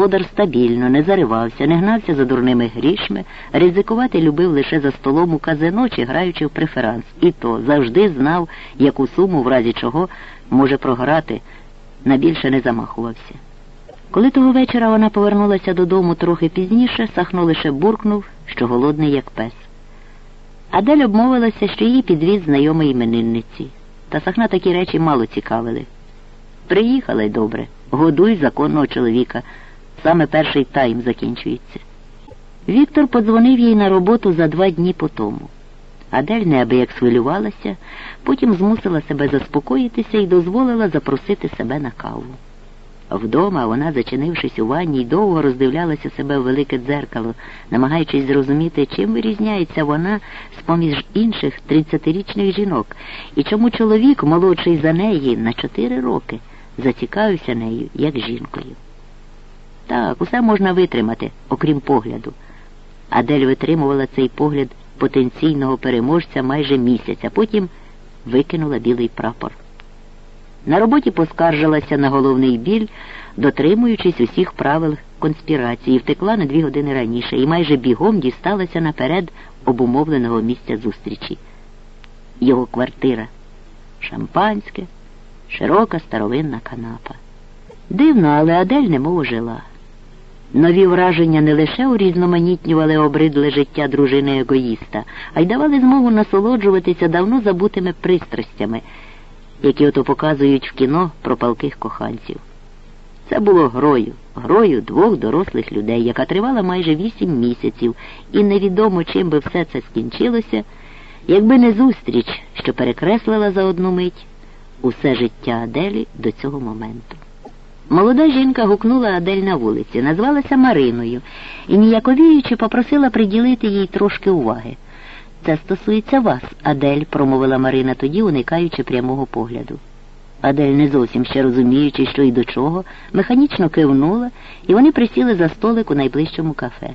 господар стабільно, не заривався, не гнався за дурними грішми, ризикувати любив лише за столом у казино чи граючи в преферанс, і то завжди знав, яку суму, в разі чого, може програти, на більше не замахувався. Коли того вечора вона повернулася додому трохи пізніше, Сахно лише буркнув, що голодний, як пес. Адель обмовилася, що її підвіз знайомий іменинниці. Та Сахна такі речі мало цікавили. Приїхала й добре, годуй законного чоловіка. Саме перший тайм закінчується. Віктор подзвонив їй на роботу за два дні по тому. Адель неабияк схвилювалася, потім змусила себе заспокоїтися і дозволила запросити себе на каву. Вдома вона, зачинившись у ванні, довго роздивлялася себе в велике дзеркало, намагаючись зрозуміти, чим вирізняється вона з поміж інших тридцятирічних жінок, і чому чоловік, молодший за неї на чотири роки, зацікавився нею як жінкою. Так, усе можна витримати, окрім погляду. Адель витримувала цей погляд потенційного переможця майже місяць, а потім викинула білий прапор. На роботі поскаржилася на головний біль, дотримуючись усіх правил конспірації, втекла на дві години раніше і майже бігом дісталася наперед обумовленого місця зустрічі. Його квартира шампанське, широка старовинна канапа. Дивно, але Адель немов ожила. Нові враження не лише урізноманітнювали обридле життя дружини егоїста, а й давали змогу насолоджуватися давно забутими пристрастями які ото показують в кіно про палких коханців. Це було грою, грою двох дорослих людей, яка тривала майже вісім місяців, і невідомо, чим би все це скінчилося, якби не зустріч, що перекреслила за одну мить усе життя Аделі до цього моменту. Молода жінка гукнула Адель на вулиці, назвалася Мариною і, ніяковіючи, попросила приділити їй трошки уваги. Це стосується вас, Адель, промовила Марина тоді, уникаючи прямого погляду. Адель, не зовсім ще розуміючи, що й до чого, механічно кивнула, і вони присіли за столик у найближчому кафе.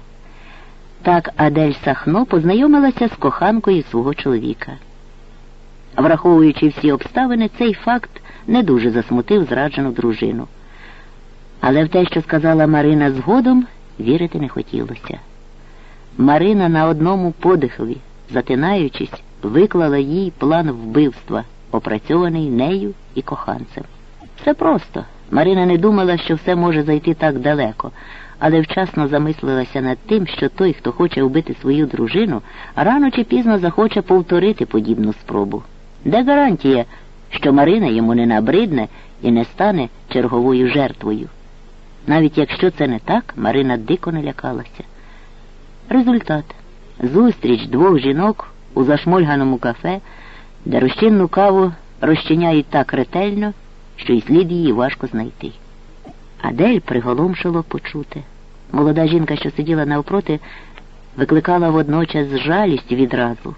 Так Адель Сахно познайомилася з коханкою свого чоловіка. Враховуючи всі обставини, цей факт не дуже засмутив зраджену дружину. Але в те, що сказала Марина згодом, вірити не хотілося. Марина на одному подихові затинаючись, виклала їй план вбивства, опрацьований нею і коханцем. Все просто. Марина не думала, що все може зайти так далеко, але вчасно замислилася над тим, що той, хто хоче вбити свою дружину, рано чи пізно захоче повторити подібну спробу. Де гарантія, що Марина йому не набридне і не стане черговою жертвою? Навіть якщо це не так, Марина дико не лякалася. Результат. Зустріч двох жінок у зашмольганому кафе, де розчинну каву розчиняють так ретельно, що й слід її важко знайти. Адель приголомшило почути. Молода жінка, що сиділа навпроти, викликала водночас жалість відразу.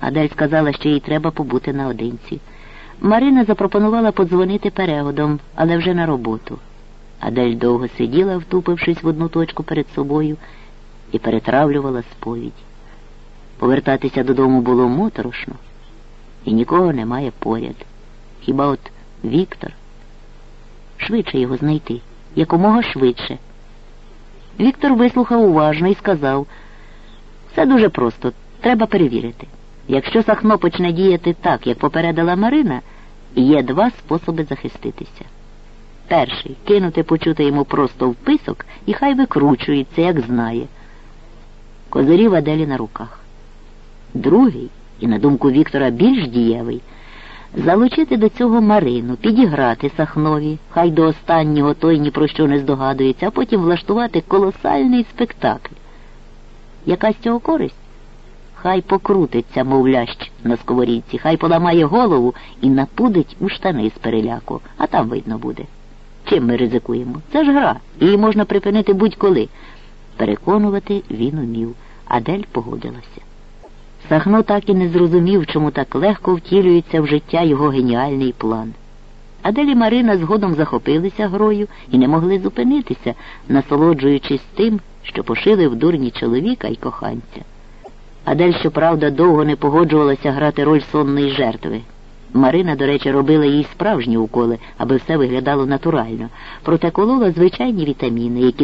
Адель сказала, що їй треба побути наодинці. Марина запропонувала подзвонити перегодом, але вже на роботу. Адель довго сиділа, втупившись в одну точку перед собою і перетравлювала сповідь. Повертатися додому було моторошно, і нікого немає поряд. Хіба от Віктор? Швидше його знайти, якомога швидше. Віктор вислухав уважно і сказав, все дуже просто, треба перевірити. Якщо Сахно почне діяти так, як попередила Марина, є два способи захиститися. Перший кинути почути йому просто в писок і хай викручується, як знає. Козирів Аделі на руках. Другий, і, на думку Віктора, більш дієвий, залучити до цього Марину, підіграти Сахнові, хай до останнього той ні про що не здогадується, а потім влаштувати колосальний спектакль. Якась цього користь? Хай покрутиться, мов лящ на сковорідці, хай поламає голову і напудить у штани з переляку, а там видно буде. Чим ми ризикуємо? Це ж гра, її можна припинити будь-коли. Переконувати він умів, Адель погодилася. Сахно так і не зрозумів, чому так легко втілюється в життя його геніальний план. Аделі Марина згодом захопилися грою і не могли зупинитися, насолоджуючись тим, що пошили в дурні чоловіка і коханця. Адель, щоправда, довго не погоджувалася грати роль сонної жертви. Марина, до речі, робила їй справжні уколи, аби все виглядало натурально, проте колола звичайні вітаміни, які